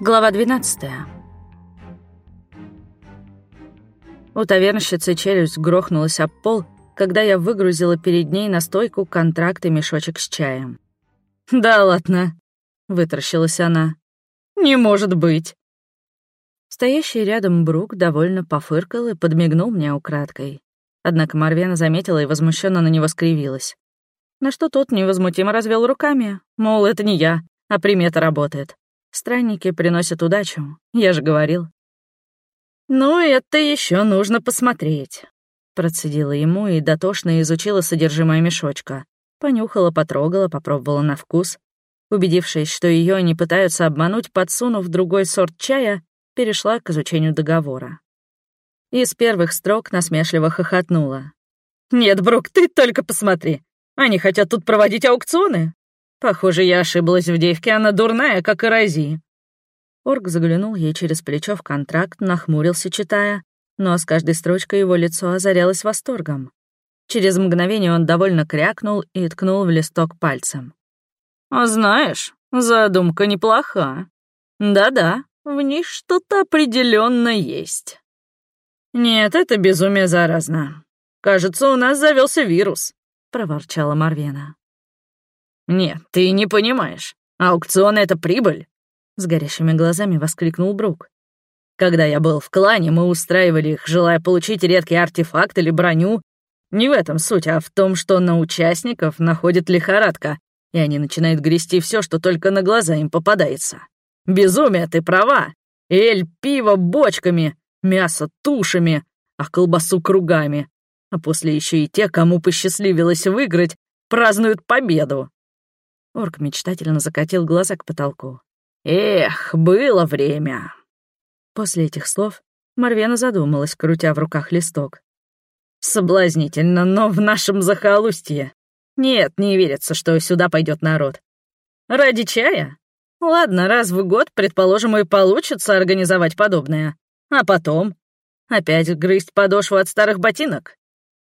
Глава 12 У тавернщицы челюсть грохнулась об пол, когда я выгрузила перед ней на стойку контракт и мешочек с чаем. «Да ладно», — вытаращилась она. «Не может быть». Стоящий рядом Брук довольно пофыркал и подмигнул мне украдкой. Однако Марвена заметила и возмущенно на него скривилась. На что тот невозмутимо развел руками, мол, это не я, а примета работает. Странники приносят удачу, я же говорил. «Ну, это еще нужно посмотреть», — процедила ему и дотошно изучила содержимое мешочка. Понюхала, потрогала, попробовала на вкус. Убедившись, что ее не пытаются обмануть, подсунув другой сорт чая, перешла к изучению договора. Из первых строк насмешливо хохотнула. «Нет, Брук, ты только посмотри. Они хотят тут проводить аукционы. Похоже, я ошиблась в девке, она дурная, как и Рози». Орк заглянул ей через плечо в контракт, нахмурился, читая, но с каждой строчкой его лицо озарялось восторгом. Через мгновение он довольно крякнул и ткнул в листок пальцем. «А знаешь, задумка неплоха. Да-да, в ней что-то определенно есть». «Нет, это безумие заразно. Кажется, у нас завелся вирус», — проворчала Марвена. «Нет, ты не понимаешь. Аукцион — это прибыль!» С горящими глазами воскликнул Брук. «Когда я был в клане, мы устраивали их, желая получить редкий артефакт или броню. Не в этом суть, а в том, что на участников находит лихорадка, и они начинают грести все, что только на глаза им попадается. Безумие, ты права! Эль, пиво бочками, мясо тушами, а колбасу кругами. А после еще и те, кому посчастливилось выиграть, празднуют победу. Орк мечтательно закатил глаза к потолку. «Эх, было время!» После этих слов Марвена задумалась, крутя в руках листок. «Соблазнительно, но в нашем захолустье. Нет, не верится, что сюда пойдет народ. Ради чая? Ладно, раз в год, предположим, и получится организовать подобное. А потом? Опять грызть подошву от старых ботинок?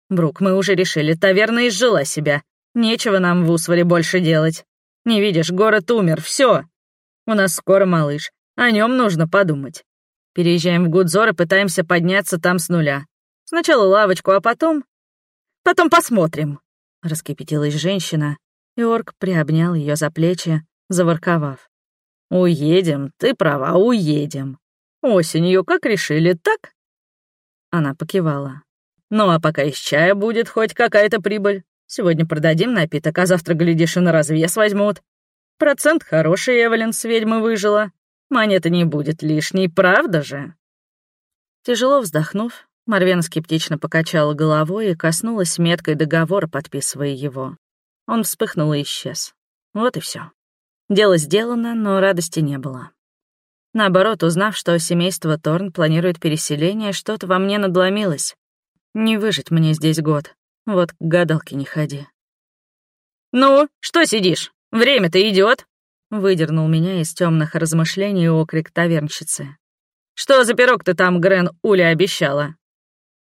Брук, мы уже решили, таверна изжила себя. Нечего нам в Усваре больше делать. Не видишь, город умер, все. У нас скоро малыш, о нем нужно подумать. Переезжаем в Гудзор и пытаемся подняться там с нуля. Сначала лавочку, а потом... Потом посмотрим. Раскипятилась женщина, и орк приобнял ее за плечи, заворковав. «Уедем, ты права, уедем. Осенью, как решили, так?» Она покивала. «Ну а пока из чая будет хоть какая-то прибыль. Сегодня продадим напиток, а завтра, глядишь, и на развес возьмут. Процент хороший, Эвелин с ведьмы выжила. Монета не будет лишней, правда же?» Тяжело вздохнув, Марвен скептично покачала головой и коснулась меткой договора, подписывая его. Он вспыхнул и исчез. Вот и все. Дело сделано, но радости не было. Наоборот, узнав, что семейство Торн планирует переселение, что-то во мне надломилось. Не выжить мне здесь год. Вот к гадалке не ходи. «Ну, что сидишь? Время-то идет. Выдернул меня из темных размышлений окрик тавернщицы. «Что за пирог ты там, Грен, Уля обещала?»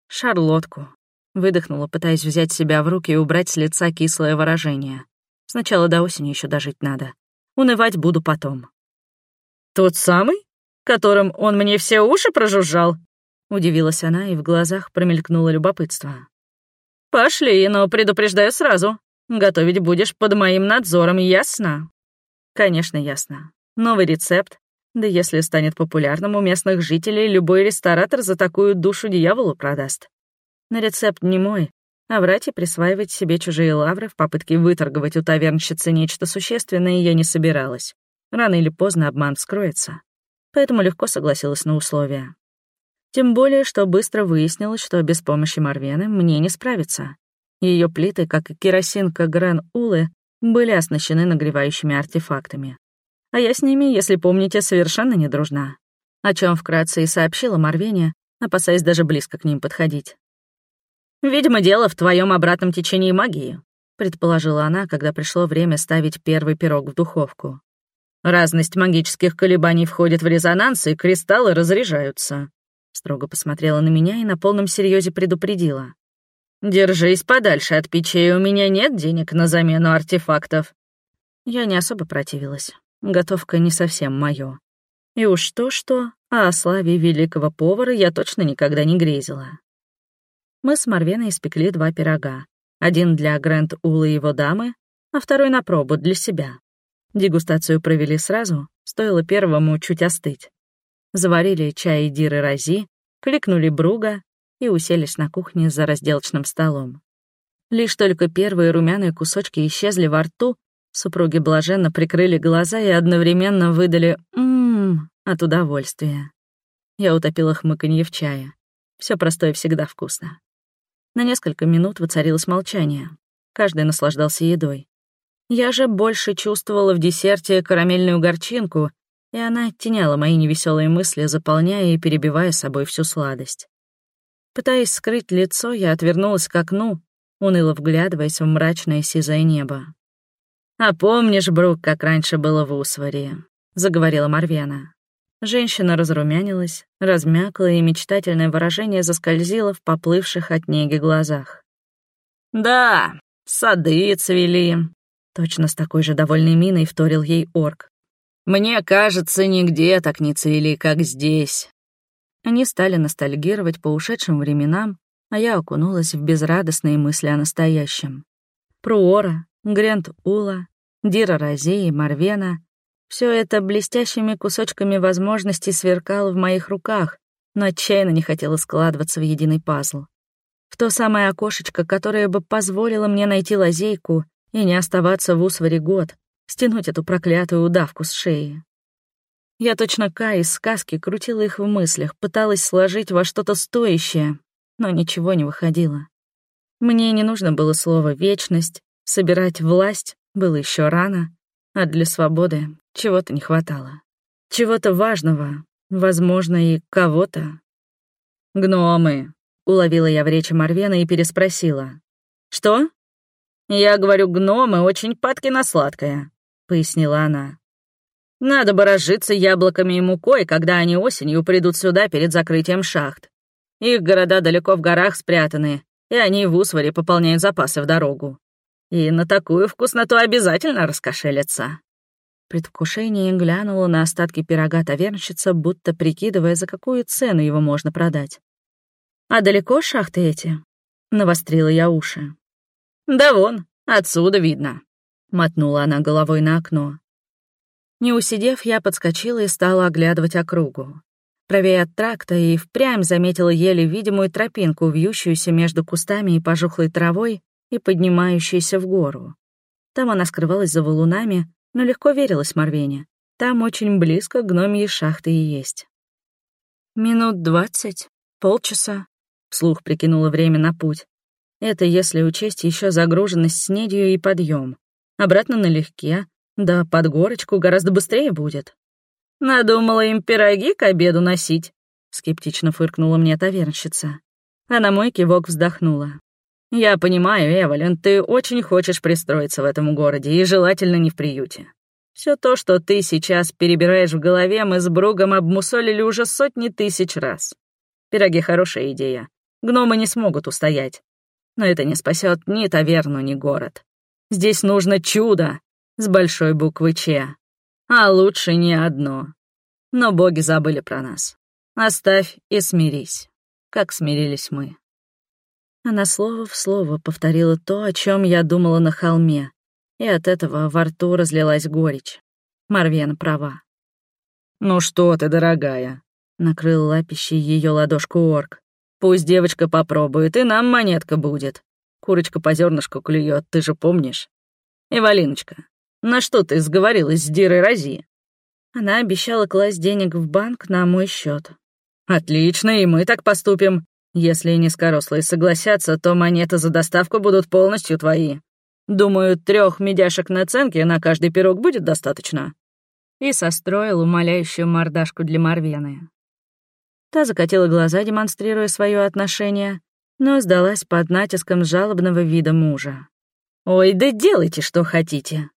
«Шарлотку». Выдохнула, пытаясь взять себя в руки и убрать с лица кислое выражение. Сначала до осени еще дожить надо. Унывать буду потом. «Тот самый, которым он мне все уши прожужжал?» Удивилась она, и в глазах промелькнуло любопытство. «Пошли, но предупреждаю сразу. Готовить будешь под моим надзором, ясно?» «Конечно, ясно. Новый рецепт. Да если станет популярным у местных жителей, любой ресторатор за такую душу дьяволу продаст. На рецепт не мой, а врать и присваивать себе чужие лавры в попытке выторговать у тавернщицы нечто существенное я не собиралась. Рано или поздно обман вскроется. Поэтому легко согласилась на условия. Тем более, что быстро выяснилось, что без помощи Марвены мне не справиться. Ее плиты, как и керосинка Грен Улы, были оснащены нагревающими артефактами. А я с ними, если помните, совершенно не дружна. О чем вкратце и сообщила Марвене, опасаясь даже близко к ним подходить. «Видимо, дело в твоем обратном течении магии», предположила она, когда пришло время ставить первый пирог в духовку. «Разность магических колебаний входит в резонанс, и кристаллы разряжаются. Строго посмотрела на меня и на полном серьезе предупредила. «Держись подальше от печей, у меня нет денег на замену артефактов». Я не особо противилась. Готовка не совсем моё. И уж то-что, а о славе великого повара я точно никогда не грезила. Мы с Марвеной испекли два пирога. Один для Грэнд Улы и его дамы, а второй на пробу для себя. Дегустацию провели сразу, стоило первому чуть остыть. Заварили чай диры рази, кликнули бруга и уселись на кухне за разделочным столом. Лишь только первые румяные кусочки исчезли во рту, супруги блаженно прикрыли глаза и одновременно выдали «ммм» от удовольствия. Я утопила хмыканье в чае. Все простое всегда вкусно. На несколько минут воцарилось молчание. Каждый наслаждался едой. Я же больше чувствовала в десерте карамельную горчинку, и она оттеняла мои невеселые мысли, заполняя и перебивая собой всю сладость. Пытаясь скрыть лицо, я отвернулась к окну, уныло вглядываясь в мрачное сизое небо. «А помнишь, Брук, как раньше было в Усваре?» — заговорила Марвена. Женщина разрумянилась, размякла, и мечтательное выражение заскользило в поплывших от неги глазах. «Да, сады цвели, Точно с такой же довольной миной вторил ей орк. «Мне кажется, нигде так не цвели, как здесь». Они стали ностальгировать по ушедшим временам, а я окунулась в безрадостные мысли о настоящем. Пруора, Грент Ула, Дира Розей и Марвена — все это блестящими кусочками возможностей сверкало в моих руках, но отчаянно не хотело складываться в единый пазл. В то самое окошечко, которое бы позволило мне найти лазейку и не оставаться в Усваре год, стянуть эту проклятую удавку с шеи. Я точно Кай из сказки крутила их в мыслях, пыталась сложить во что-то стоящее, но ничего не выходило. Мне не нужно было слово «вечность», собирать власть было еще рано, а для свободы чего-то не хватало. Чего-то важного, возможно, и кого-то. «Гномы», — уловила я в речи Марвена и переспросила. «Что?» «Я говорю, гномы очень падки на сладкое», — пояснила она. «Надо бы разжиться яблоками и мукой, когда они осенью придут сюда перед закрытием шахт. Их города далеко в горах спрятаны, и они в Усваре пополняют запасы в дорогу. И на такую вкусноту обязательно раскошелятся». Предвкушение глянула на остатки пирога тавернщица, будто прикидывая, за какую цену его можно продать. «А далеко шахты эти?» — навострила я уши. «Да вон, отсюда видно», — мотнула она головой на окно. Не усидев, я подскочила и стала оглядывать округу. Правее от тракта и впрямь заметила еле видимую тропинку, вьющуюся между кустами и пожухлой травой и поднимающуюся в гору. Там она скрывалась за валунами, но легко верилась Марвене. Там очень близко гномьи шахты и есть. «Минут двадцать, полчаса», — вслух прикинула время на путь. Это если учесть еще загруженность снедью и подъем. Обратно налегке, да под горочку гораздо быстрее будет. Надумала им пироги к обеду носить, скептично фыркнула мне тавернщица. А на мой кивок вздохнула. «Я понимаю, Эвелин, ты очень хочешь пристроиться в этом городе, и желательно не в приюте. Все то, что ты сейчас перебираешь в голове, мы с Бругом обмусолили уже сотни тысяч раз. Пироги — хорошая идея. Гномы не смогут устоять но это не спасет ни таверну, ни город. Здесь нужно чудо с большой буквы Ч, а лучше не одно. Но боги забыли про нас. Оставь и смирись, как смирились мы. Она слово в слово повторила то, о чем я думала на холме, и от этого во рту разлилась горечь. Марвена права. «Ну что ты, дорогая?» — накрыл лапищей ее ладошку орк. Пусть девочка попробует, и нам монетка будет. Курочка по зернышку клюет, ты же помнишь. Эвалиночка, на что ты сговорилась с Дирой Рози? Она обещала класть денег в банк на мой счет. Отлично, и мы так поступим. Если низкорослые согласятся, то монеты за доставку будут полностью твои. Думаю, трех медяшек на ценке на каждый пирог будет достаточно. И состроил умоляющую мордашку для Марвены. Та закатила глаза, демонстрируя свое отношение, но сдалась под натиском жалобного вида мужа. «Ой, да делайте, что хотите!»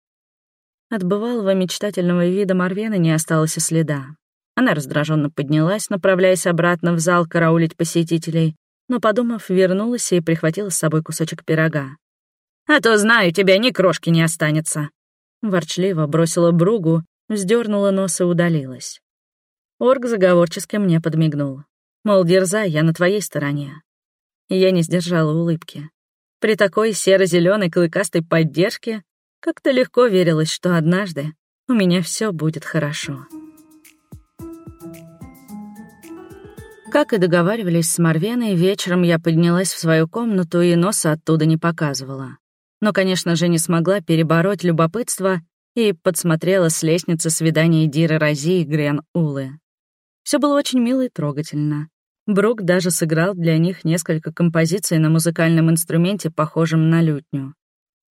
От бывалого мечтательного вида Марвена не осталось и следа. Она раздраженно поднялась, направляясь обратно в зал караулить посетителей, но, подумав, вернулась и прихватила с собой кусочек пирога. «А то, знаю, тебя ни крошки не останется!» ворчливо бросила Бругу, вздернула нос и удалилась. Орг заговорчески мне подмигнул. Мол, дерзай, я на твоей стороне. Я не сдержала улыбки. При такой серо-зеленой клыкастой поддержке как-то легко верилось, что однажды у меня все будет хорошо. Как и договаривались с Марвеной, вечером я поднялась в свою комнату и носа оттуда не показывала. Но, конечно же, не смогла перебороть любопытство и подсмотрела с лестницы свидание Диры Рози и Грен Улы. Все было очень мило и трогательно. Брук даже сыграл для них несколько композиций на музыкальном инструменте, похожем на лютню.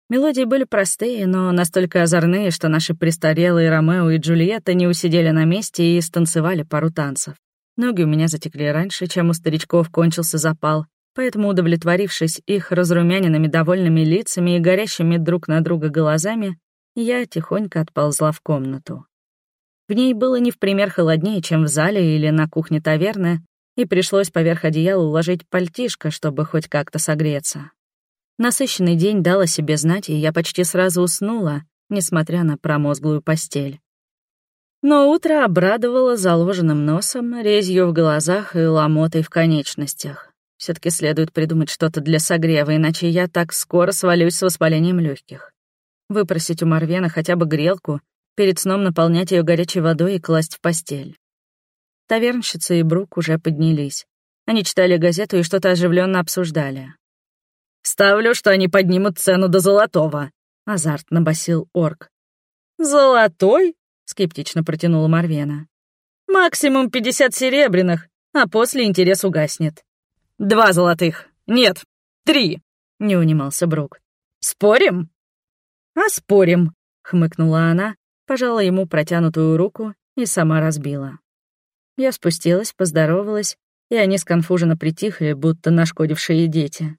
Мелодии были простые, но настолько озорные, что наши престарелые Ромео и Джульетта не усидели на месте и станцевали пару танцев. Ноги у меня затекли раньше, чем у старичков кончился запал, поэтому, удовлетворившись их разрумяненными довольными лицами и горящими друг на друга глазами, я тихонько отползла в комнату. В ней было не в пример холоднее, чем в зале или на кухне таверны, и пришлось поверх одеяла уложить пальтишко, чтобы хоть как-то согреться. Насыщенный день дал себе знать, и я почти сразу уснула, несмотря на промозглую постель. Но утро обрадовало заложенным носом, резью в глазах и ломотой в конечностях. все таки следует придумать что-то для согрева, иначе я так скоро свалюсь с воспалением легких. Выпросить у Марвена хотя бы грелку, перед сном наполнять ее горячей водой и класть в постель. Тавернщица и Брук уже поднялись. Они читали газету и что-то оживленно обсуждали. «Ставлю, что они поднимут цену до золотого», — азартно басил орк. «Золотой?» — скептично протянула Марвена. «Максимум пятьдесят серебряных, а после интерес угаснет». «Два золотых. Нет, три», — не унимался Брук. «Спорим?» «А спорим», — хмыкнула она, пожала ему протянутую руку и сама разбила. Я спустилась, поздоровалась, и они сконфуженно притихли, будто нашкодившие дети.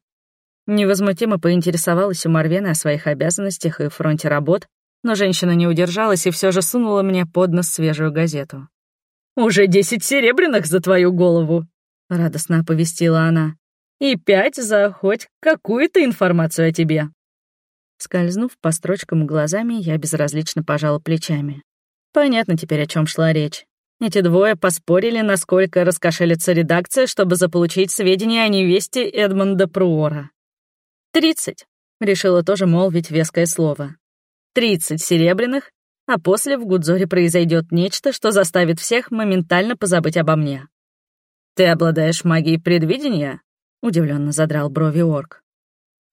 Невозмутимо поинтересовалась у Марвена о своих обязанностях и фронте работ, но женщина не удержалась и все же сунула мне под нос свежую газету. «Уже десять серебряных за твою голову!» — радостно оповестила она. «И пять за хоть какую-то информацию о тебе!» Скользнув по строчкам глазами, я безразлично пожала плечами. Понятно теперь, о чем шла речь. Эти двое поспорили, насколько раскошелится редакция, чтобы заполучить сведения о невесте Эдмонда Пруора. «Тридцать», — решила тоже молвить веское слово. «Тридцать серебряных, а после в Гудзоре произойдет нечто, что заставит всех моментально позабыть обо мне». «Ты обладаешь магией предвидения?» — удивленно задрал брови орк.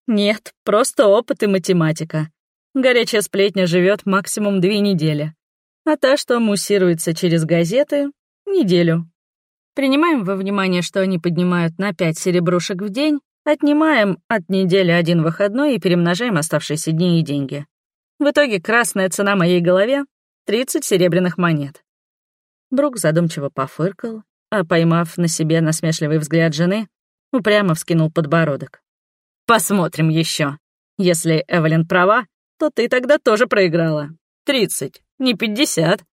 «Нет, просто опыт и математика. Горячая сплетня живет максимум две недели а та, что муссируется через газеты — неделю. Принимаем во внимание, что они поднимают на пять серебрушек в день, отнимаем от недели один выходной и перемножаем оставшиеся дни и деньги. В итоге красная цена моей голове — 30 серебряных монет. Брук задумчиво пофыркал, а, поймав на себе насмешливый взгляд жены, упрямо вскинул подбородок. «Посмотрим еще. Если Эвелин права, то ты тогда тоже проиграла. Тридцать не пятьдесят».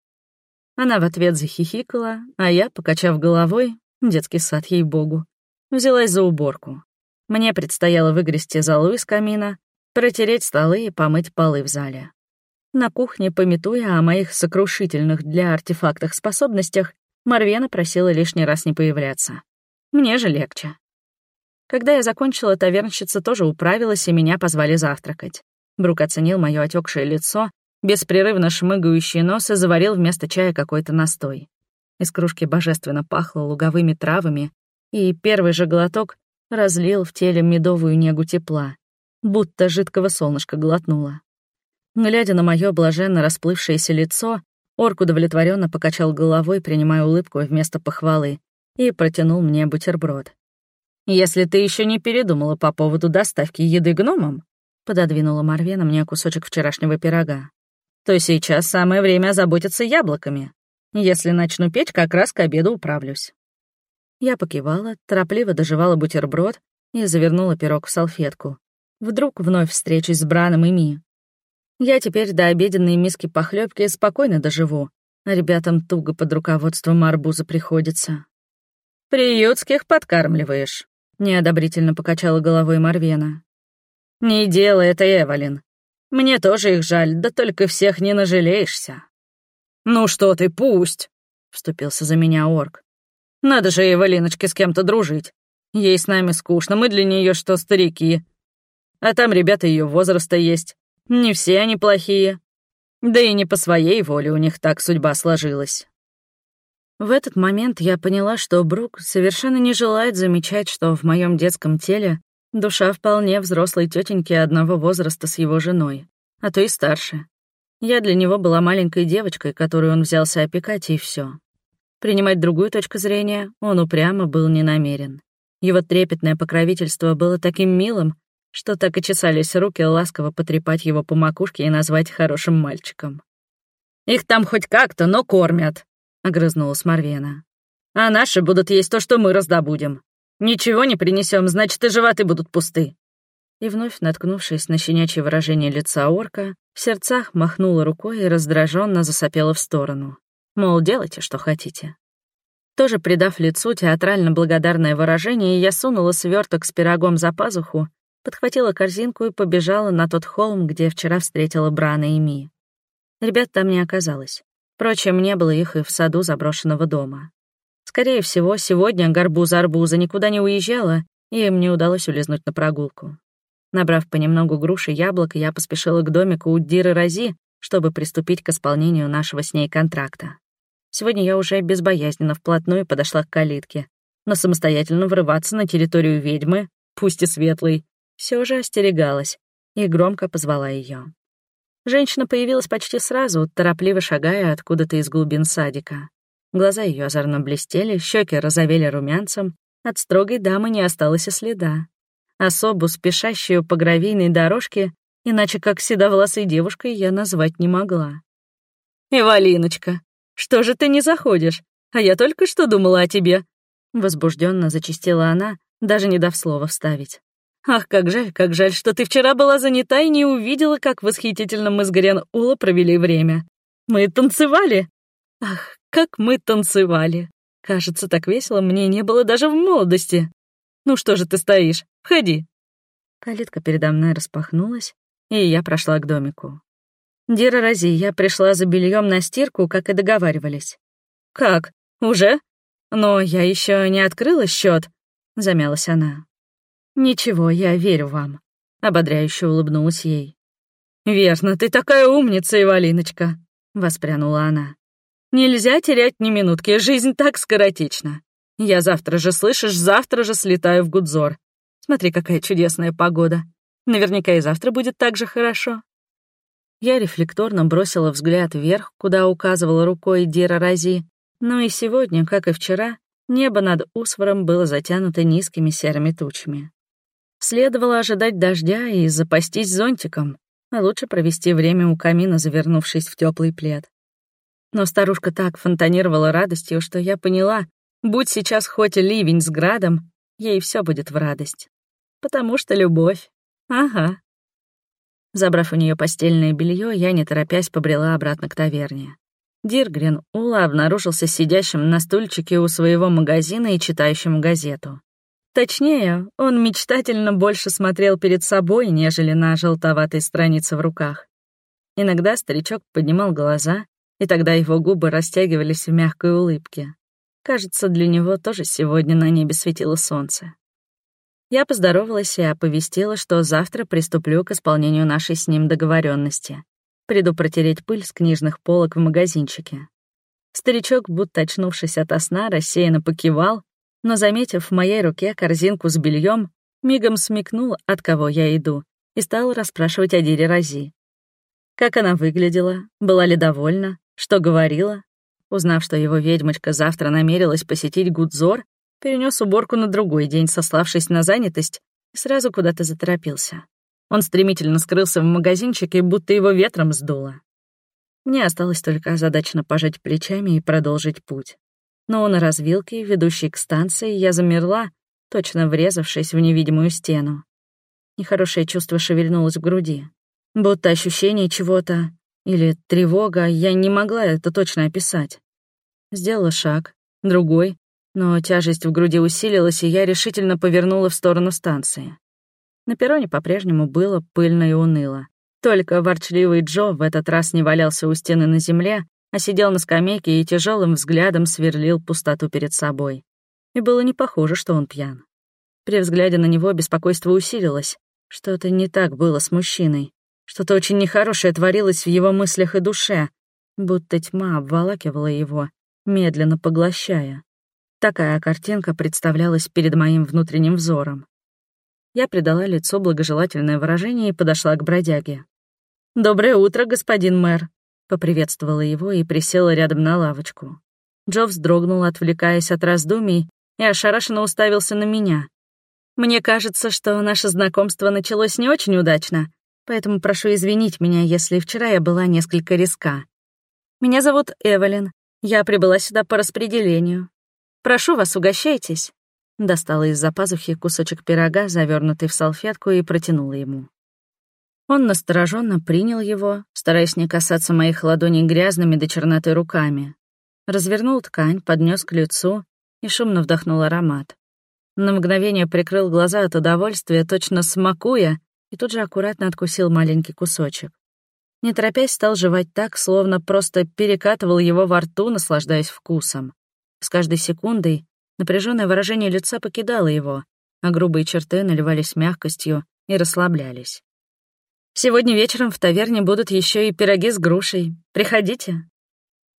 Она в ответ захихикала, а я, покачав головой, детский сад ей-богу, взялась за уборку. Мне предстояло выгрести золу из камина, протереть столы и помыть полы в зале. На кухне, пометуя о моих сокрушительных для артефактах способностях, Марвена просила лишний раз не появляться. Мне же легче. Когда я закончила, тавернщица тоже управилась, и меня позвали завтракать. Брук оценил мое отекшее лицо беспрерывно шмыгающий нос и заварил вместо чая какой-то настой. Из кружки божественно пахло луговыми травами, и первый же глоток разлил в теле медовую негу тепла, будто жидкого солнышка глотнуло. Глядя на мое блаженно расплывшееся лицо, орк удовлетворенно покачал головой, принимая улыбку вместо похвалы, и протянул мне бутерброд. «Если ты еще не передумала по поводу доставки еды гномам», пододвинула Марвена мне кусочек вчерашнего пирога то сейчас самое время озаботиться яблоками. Если начну петь, как раз к обеду управлюсь. Я покивала, торопливо доживала бутерброд и завернула пирог в салфетку. Вдруг вновь встречусь с Браном и Ми. Я теперь до обеденной миски похлебки спокойно доживу, ребятам туго под руководством арбуза приходится. «Приютских подкармливаешь», — неодобрительно покачала головой Марвена. «Не делай это, Эвалин. Мне тоже их жаль, да только всех не нажалеешься». «Ну что ты, пусть», — вступился за меня орк. «Надо же Эвелиночке с кем-то дружить. Ей с нами скучно, мы для нее что, старики. А там ребята ее возраста есть. Не все они плохие. Да и не по своей воле у них так судьба сложилась». В этот момент я поняла, что Брук совершенно не желает замечать, что в моем детском теле душа вполне взрослой тетеньки одного возраста с его женой, а то и старше. Я для него была маленькой девочкой, которую он взялся опекать, и все. Принимать другую точку зрения он упрямо был не намерен. Его трепетное покровительство было таким милым, что так и чесались руки ласково потрепать его по макушке и назвать хорошим мальчиком. «Их там хоть как-то, но кормят», — огрызнулась Марвена. «А наши будут есть то, что мы раздобудем. Ничего не принесем, значит, и животы будут пусты». И вновь, наткнувшись на щенячье выражение лица орка, в сердцах махнула рукой и раздраженно засопела в сторону. Мол, делайте, что хотите. Тоже придав лицу театрально благодарное выражение, я сунула сверток с пирогом за пазуху, подхватила корзинку и побежала на тот холм, где вчера встретила Брана и Ми. Ребят там не оказалось. Впрочем, не было их и в саду заброшенного дома. Скорее всего, сегодня горбуза-арбуза никуда не уезжала, и им не удалось улизнуть на прогулку. Набрав понемногу груши и яблок, я поспешила к домику у Диры Рази, чтобы приступить к исполнению нашего с ней контракта. Сегодня я уже безбоязненно вплотную подошла к калитке, но самостоятельно врываться на территорию ведьмы, пусть и светлой, все же остерегалась и громко позвала ее. Женщина появилась почти сразу, торопливо шагая откуда-то из глубин садика. Глаза ее озорно блестели, щеки розовели румянцем, от строгой дамы не осталось и следа особу, спешащую по гравийной дорожке, иначе как седовласой девушкой я назвать не могла. «Эвалиночка, что же ты не заходишь? А я только что думала о тебе!» Возбужденно зачастила она, даже не дав слова вставить. «Ах, как жаль, как жаль, что ты вчера была занята и не увидела, как восхитительно мы с Грен Ула провели время. Мы танцевали! Ах, как мы танцевали! Кажется, так весело мне не было даже в молодости. Ну что же ты стоишь? Входи». Калитка передо мной распахнулась, и я прошла к домику. «Дира Рази, я пришла за бельем на стирку, как и договаривались». «Как? Уже? Но я еще не открыла счет, замялась она. «Ничего, я верю вам», — ободряюще улыбнулась ей. «Верно, ты такая умница, Ивалиночка», — воспрянула она. «Нельзя терять ни минутки, жизнь так скоротечна. Я завтра же, слышишь, завтра же слетаю в Гудзор. Смотри, какая чудесная погода. Наверняка и завтра будет так же хорошо. Я рефлекторно бросила взгляд вверх, куда указывала рукой Дира Рази. Но и сегодня, как и вчера, небо над Усваром было затянуто низкими серыми тучами. Следовало ожидать дождя и запастись зонтиком, а лучше провести время у камина, завернувшись в теплый плед. Но старушка так фонтанировала радостью, что я поняла, Будь сейчас хоть ливень с градом, ей все будет в радость. Потому что любовь. Ага. Забрав у нее постельное белье, я, не торопясь, побрела обратно к таверне. Диргрен Ула обнаружился сидящим на стульчике у своего магазина и читающим газету. Точнее, он мечтательно больше смотрел перед собой, нежели на желтоватой странице в руках. Иногда старичок поднимал глаза, и тогда его губы растягивались в мягкой улыбке. Кажется, для него тоже сегодня на небе светило солнце. Я поздоровалась и оповестила, что завтра приступлю к исполнению нашей с ним договоренности. Приду протереть пыль с книжных полок в магазинчике. Старичок, будто очнувшись от сна, рассеянно покивал, но, заметив в моей руке корзинку с бельем, мигом смекнул, от кого я иду, и стал расспрашивать о Дире Рази. Как она выглядела, была ли довольна, что говорила, Узнав, что его ведьмочка завтра намерилась посетить Гудзор, перенес уборку на другой день, сославшись на занятость, и сразу куда-то заторопился. Он стремительно скрылся в магазинчике, будто его ветром сдуло. Мне осталось только озадаченно пожать плечами и продолжить путь. Но на развилке, ведущей к станции, я замерла, точно врезавшись в невидимую стену. Нехорошее чувство шевельнулось в груди. Будто ощущение чего-то или тревога, я не могла это точно описать. Сделала шаг, другой, но тяжесть в груди усилилась, и я решительно повернула в сторону станции. На перроне по-прежнему было пыльно и уныло. Только ворчливый Джо в этот раз не валялся у стены на земле, а сидел на скамейке и тяжелым взглядом сверлил пустоту перед собой. И было не похоже, что он пьян. При взгляде на него беспокойство усилилось. Что-то не так было с мужчиной. Что-то очень нехорошее творилось в его мыслях и душе, будто тьма обволакивала его, медленно поглощая. Такая картинка представлялась перед моим внутренним взором. Я придала лицу благожелательное выражение и подошла к бродяге. «Доброе утро, господин мэр», — поприветствовала его и присела рядом на лавочку. Джо вздрогнул, отвлекаясь от раздумий, и ошарашенно уставился на меня. «Мне кажется, что наше знакомство началось не очень удачно, поэтому прошу извинить меня, если вчера я была несколько резка. Меня зовут Эвелин. Я прибыла сюда по распределению. Прошу вас, угощайтесь». Достала из-за пазухи кусочек пирога, завернутый в салфетку, и протянула ему. Он настороженно принял его, стараясь не касаться моих ладоней грязными до черноты руками. Развернул ткань, поднес к лицу и шумно вдохнул аромат. На мгновение прикрыл глаза от удовольствия, точно смакуя, и тут же аккуратно откусил маленький кусочек. Не торопясь, стал жевать так, словно просто перекатывал его во рту, наслаждаясь вкусом. С каждой секундой напряженное выражение лица покидало его, а грубые черты наливались мягкостью и расслаблялись. «Сегодня вечером в таверне будут еще и пироги с грушей. Приходите».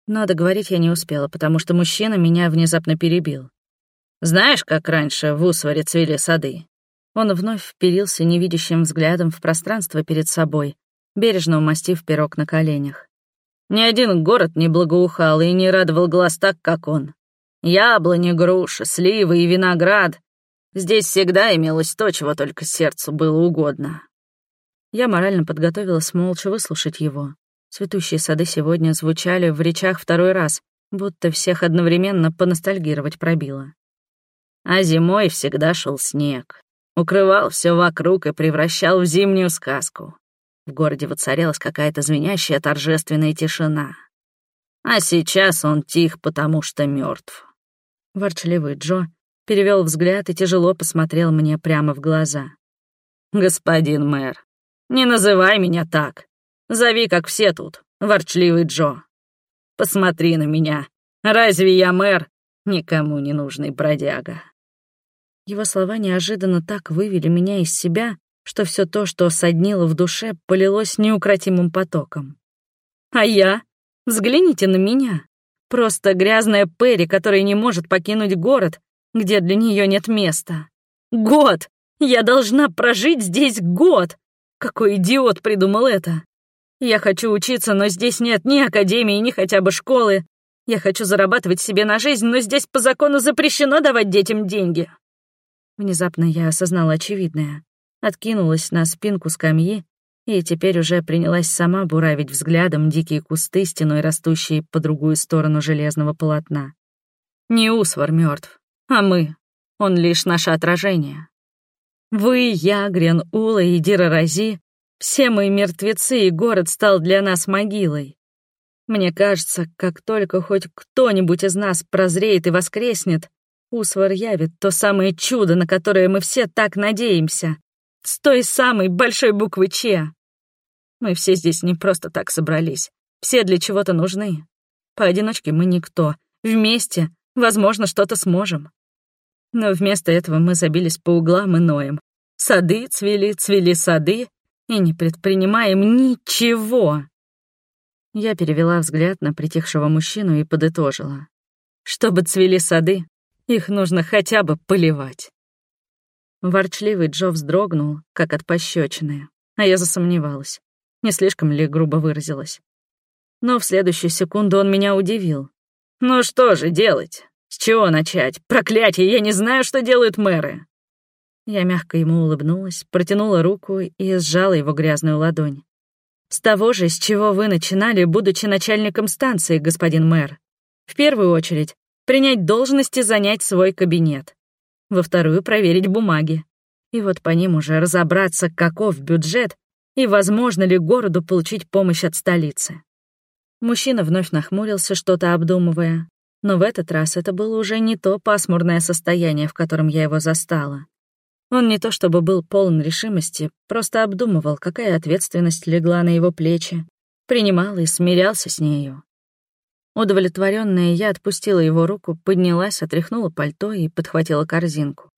Но договорить я не успела, потому что мужчина меня внезапно перебил. «Знаешь, как раньше в Усваре цвели сады?» Он вновь вперился невидящим взглядом в пространство перед собой, бережно умастив пирог на коленях. Ни один город не благоухал и не радовал глаз так, как он. Яблони, груши, сливы и виноград. Здесь всегда имелось то, чего только сердцу было угодно. Я морально подготовилась молча выслушать его. Цветущие сады сегодня звучали в речах второй раз, будто всех одновременно поностальгировать пробило. А зимой всегда шел снег. Укрывал все вокруг и превращал в зимнюю сказку. В городе воцарялась какая-то звенящая торжественная тишина. А сейчас он тих, потому что мертв. Ворчливый Джо перевел взгляд и тяжело посмотрел мне прямо в глаза. «Господин мэр, не называй меня так. Зови, как все тут, ворчливый Джо. Посмотри на меня. Разве я мэр? Никому не нужный бродяга». Его слова неожиданно так вывели меня из себя, что все то, что соднило в душе, полилось неукротимым потоком. А я? Взгляните на меня. Просто грязная Перри, которая не может покинуть город, где для нее нет места. Год! Я должна прожить здесь год! Какой идиот придумал это? Я хочу учиться, но здесь нет ни академии, ни хотя бы школы. Я хочу зарабатывать себе на жизнь, но здесь по закону запрещено давать детям деньги. Внезапно я осознала очевидное. Откинулась на спинку скамьи и теперь уже принялась сама буравить взглядом дикие кусты, стеной растущие по другую сторону железного полотна. Не Усвар мертв, а мы. Он лишь наше отражение. Вы, я, Грен Ула и Дира Рази, все мы мертвецы, и город стал для нас могилой. Мне кажется, как только хоть кто-нибудь из нас прозреет и воскреснет, Усвар явит то самое чудо, на которое мы все так надеемся, с той самой большой буквы «Ч». Мы все здесь не просто так собрались. Все для чего-то нужны. Поодиночке мы никто. Вместе, возможно, что-то сможем. Но вместо этого мы забились по углам и ноем. Сады цвели, цвели сады, и не предпринимаем ничего. Я перевела взгляд на притихшего мужчину и подытожила. Чтобы цвели сады, их нужно хотя бы поливать. Ворчливый Джо вздрогнул, как от пощечины, а я засомневалась. Не слишком ли грубо выразилась? Но в следующую секунду он меня удивил. «Ну что же делать? С чего начать? Проклятие, я не знаю, что делают мэры!» Я мягко ему улыбнулась, протянула руку и сжала его грязную ладонь. «С того же, с чего вы начинали, будучи начальником станции, господин мэр. В первую очередь, принять должность и занять свой кабинет. Во вторую — проверить бумаги. И вот по ним уже разобраться, каков бюджет и возможно ли городу получить помощь от столицы. Мужчина вновь нахмурился, что-то обдумывая, но в этот раз это было уже не то пасмурное состояние, в котором я его застала. Он не то чтобы был полон решимости, просто обдумывал, какая ответственность легла на его плечи, принимал и смирялся с нею. Удовлетворенная, я отпустила его руку, поднялась, отряхнула пальто и подхватила корзинку.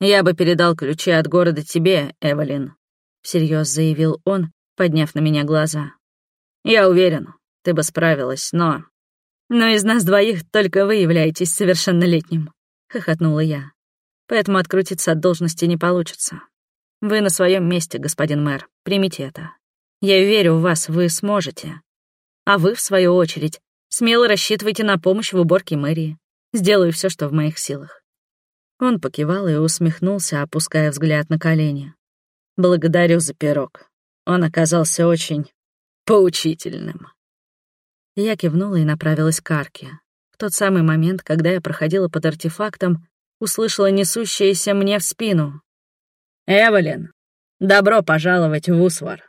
«Я бы передал ключи от города тебе, Эвелин», — всерьез заявил он, подняв на меня глаза. «Я уверен, ты бы справилась, но...» «Но из нас двоих только вы являетесь совершеннолетним», — хохотнула я. «Поэтому открутиться от должности не получится. Вы на своем месте, господин мэр, примите это. Я верю в вас, вы сможете. А вы, в свою очередь, смело рассчитывайте на помощь в уборке мэрии. Сделаю все, что в моих силах». Он покивал и усмехнулся, опуская взгляд на колени. «Благодарю за пирог. Он оказался очень поучительным». Я кивнула и направилась к арке. В тот самый момент, когда я проходила под артефактом, услышала несущееся мне в спину. «Эвелин, добро пожаловать в Усвар!»